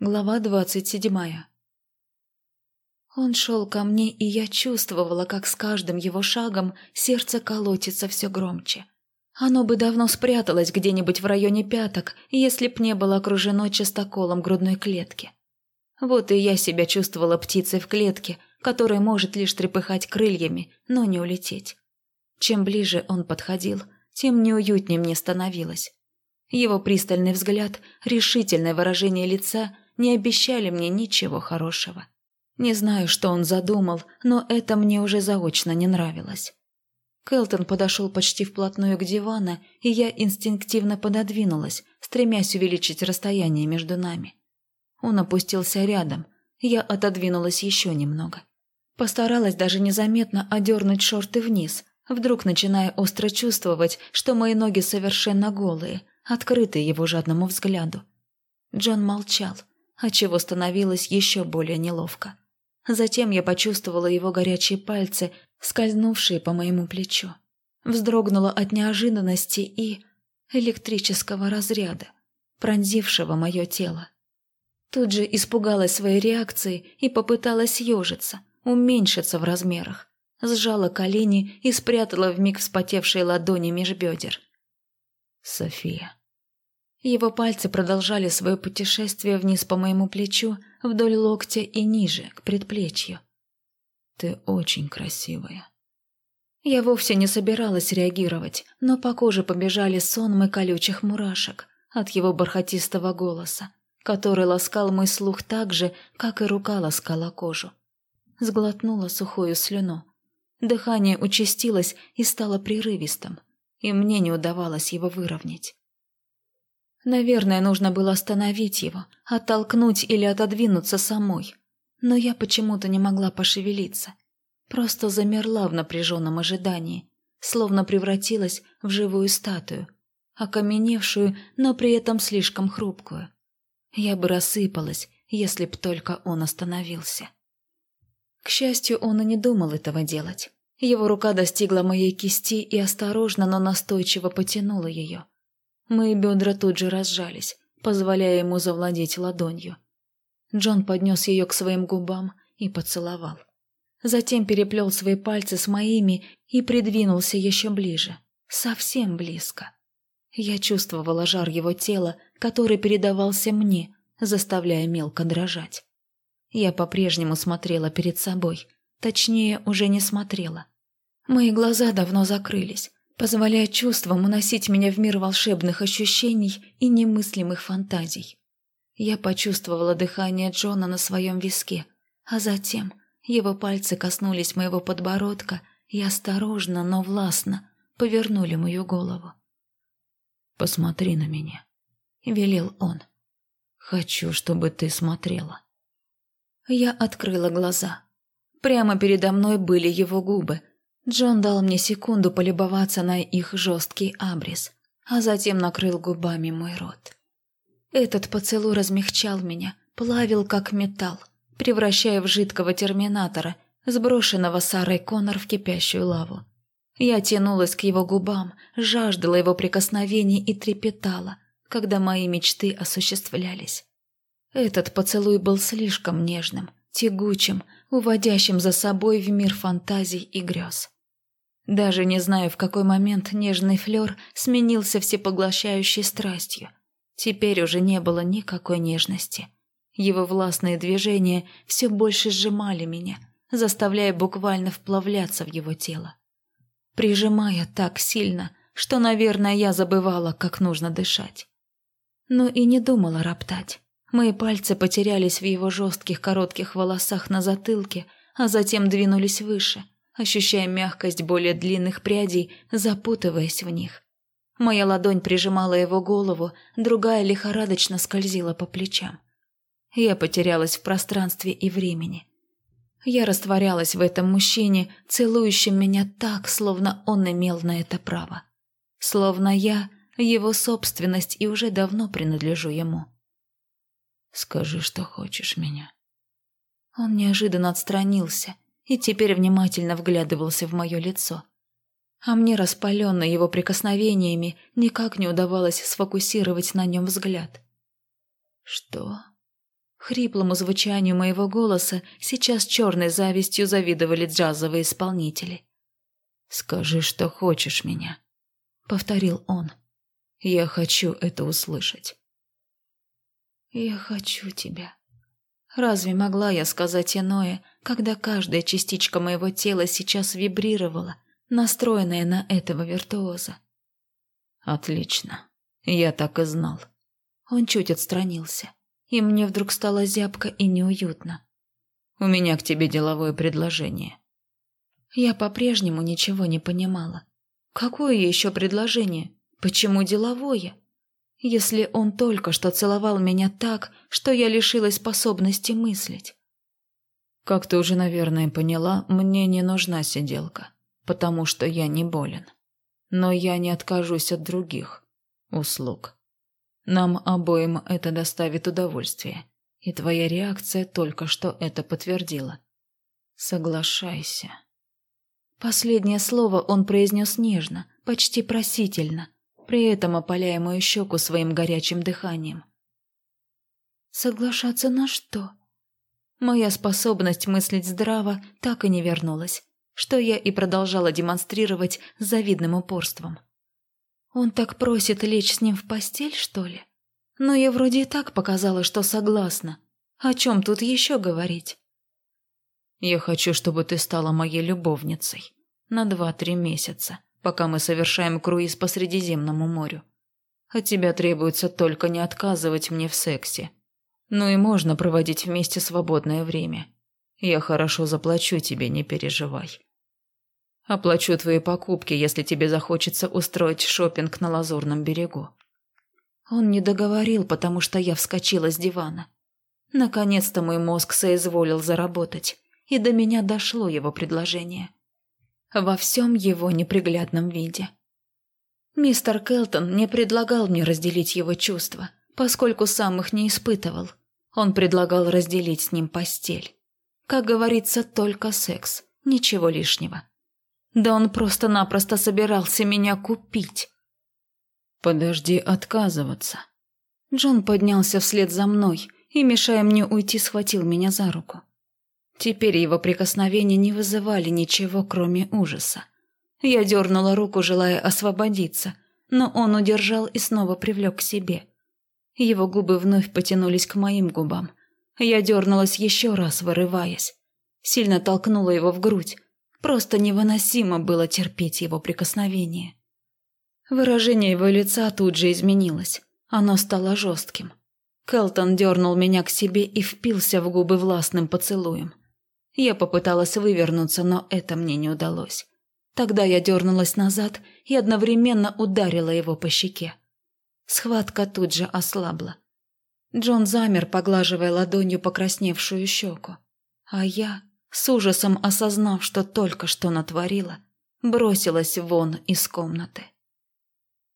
Глава двадцать седьмая. Он шел ко мне, и я чувствовала, как с каждым его шагом сердце колотится все громче. Оно бы давно спряталось где-нибудь в районе пяток, если б не было окружено частоколом грудной клетки. Вот и я себя чувствовала птицей в клетке, которая может лишь трепыхать крыльями, но не улететь. Чем ближе он подходил, тем неуютнее мне становилось. Его пристальный взгляд, решительное выражение лица не обещали мне ничего хорошего. Не знаю, что он задумал, но это мне уже заочно не нравилось. Келтон подошел почти вплотную к дивану, и я инстинктивно пододвинулась, стремясь увеличить расстояние между нами. Он опустился рядом, я отодвинулась еще немного. Постаралась даже незаметно одернуть шорты вниз, вдруг начиная остро чувствовать, что мои ноги совершенно голые, открытые его жадному взгляду. Джон молчал, отчего становилось еще более неловко. Затем я почувствовала его горячие пальцы, скользнувшие по моему плечу. Вздрогнула от неожиданности и электрического разряда, пронзившего мое тело. Тут же испугалась своей реакции и попыталась ежиться, уменьшиться в размерах. Сжала колени и спрятала вмиг вспотевшие ладони меж бедер. «София», его пальцы продолжали свое путешествие вниз по моему плечу, вдоль локтя и ниже, к предплечью. «Ты очень красивая». Я вовсе не собиралась реагировать, но по коже побежали сонмы колючих мурашек от его бархатистого голоса, который ласкал мой слух так же, как и рука ласкала кожу. Сглотнула сухую слюну. Дыхание участилось и стало прерывистым, и мне не удавалось его выровнять. Наверное, нужно было остановить его, оттолкнуть или отодвинуться самой. Но я почему-то не могла пошевелиться. Просто замерла в напряженном ожидании, словно превратилась в живую статую, окаменевшую, но при этом слишком хрупкую. Я бы рассыпалась, если б только он остановился. К счастью, он и не думал этого делать. Его рука достигла моей кисти и осторожно, но настойчиво потянула ее. Мои бедра тут же разжались, позволяя ему завладеть ладонью. Джон поднес ее к своим губам и поцеловал. Затем переплел свои пальцы с моими и придвинулся еще ближе, совсем близко. Я чувствовала жар его тела, который передавался мне, заставляя мелко дрожать. Я по-прежнему смотрела перед собой, точнее, уже не смотрела. Мои глаза давно закрылись, позволяя чувствам уносить меня в мир волшебных ощущений и немыслимых фантазий. Я почувствовала дыхание Джона на своем виске, а затем его пальцы коснулись моего подбородка и осторожно, но властно повернули мою голову. «Посмотри на меня», — велел он. «Хочу, чтобы ты смотрела». Я открыла глаза. Прямо передо мной были его губы — Джон дал мне секунду полюбоваться на их жесткий абрис, а затем накрыл губами мой рот. Этот поцелуй размягчал меня, плавил как металл, превращая в жидкого терминатора, сброшенного Сарой Коннор в кипящую лаву. Я тянулась к его губам, жаждала его прикосновений и трепетала, когда мои мечты осуществлялись. Этот поцелуй был слишком нежным, тягучим, уводящим за собой в мир фантазий и грез. Даже не знаю, в какой момент нежный флёр сменился всепоглощающей страстью. Теперь уже не было никакой нежности. Его властные движения все больше сжимали меня, заставляя буквально вплавляться в его тело. Прижимая так сильно, что, наверное, я забывала, как нужно дышать. Но и не думала роптать. Мои пальцы потерялись в его жестких коротких волосах на затылке, а затем двинулись выше – ощущая мягкость более длинных прядей, запутываясь в них. Моя ладонь прижимала его голову, другая лихорадочно скользила по плечам. Я потерялась в пространстве и времени. Я растворялась в этом мужчине, целующем меня так, словно он имел на это право. Словно я – его собственность и уже давно принадлежу ему. «Скажи, что хочешь меня». Он неожиданно отстранился – и теперь внимательно вглядывался в мое лицо. А мне, распаленной его прикосновениями, никак не удавалось сфокусировать на нем взгляд. «Что?» Хриплому звучанию моего голоса сейчас черной завистью завидовали джазовые исполнители. «Скажи, что хочешь меня», — повторил он. «Я хочу это услышать». «Я хочу тебя». Разве могла я сказать иное, когда каждая частичка моего тела сейчас вибрировала, настроенная на этого виртуоза? «Отлично. Я так и знал». Он чуть отстранился, и мне вдруг стало зябко и неуютно. «У меня к тебе деловое предложение». Я по-прежнему ничего не понимала. Какое еще предложение? Почему деловое? Если он только что целовал меня так, что я лишилась способности мыслить. Как ты уже, наверное, поняла, мне не нужна сиделка, потому что я не болен. Но я не откажусь от других услуг. Нам обоим это доставит удовольствие, и твоя реакция только что это подтвердила. Соглашайся. Последнее слово он произнес нежно, почти просительно, при этом опаляя мою щеку своим горячим дыханием. Соглашаться на что? Моя способность мыслить здраво так и не вернулась, что я и продолжала демонстрировать с завидным упорством. Он так просит лечь с ним в постель, что ли? Но я вроде и так показала, что согласна. О чем тут еще говорить? Я хочу, чтобы ты стала моей любовницей на два-три месяца, пока мы совершаем круиз по Средиземному морю. От тебя требуется только не отказывать мне в сексе. Ну и можно проводить вместе свободное время. Я хорошо заплачу тебе, не переживай. Оплачу твои покупки, если тебе захочется устроить шопинг на Лазурном берегу». Он не договорил, потому что я вскочила с дивана. Наконец-то мой мозг соизволил заработать, и до меня дошло его предложение. Во всем его неприглядном виде. Мистер Келтон не предлагал мне разделить его чувства, поскольку сам их не испытывал. Он предлагал разделить с ним постель. Как говорится, только секс, ничего лишнего. Да он просто-напросто собирался меня купить. «Подожди отказываться». Джон поднялся вслед за мной и, мешая мне уйти, схватил меня за руку. Теперь его прикосновения не вызывали ничего, кроме ужаса. Я дернула руку, желая освободиться, но он удержал и снова привлек к себе. Его губы вновь потянулись к моим губам. Я дернулась еще раз, вырываясь. Сильно толкнула его в грудь, Просто невыносимо было терпеть его прикосновение. Выражение его лица тут же изменилось. Оно стало жестким. Келтон дернул меня к себе и впился в губы властным поцелуем. Я попыталась вывернуться, но это мне не удалось. Тогда я дернулась назад и одновременно ударила его по щеке. Схватка тут же ослабла. Джон замер, поглаживая ладонью покрасневшую щеку. А я с ужасом осознав, что только что натворила, бросилась вон из комнаты.